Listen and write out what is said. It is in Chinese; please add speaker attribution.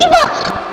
Speaker 1: 师傅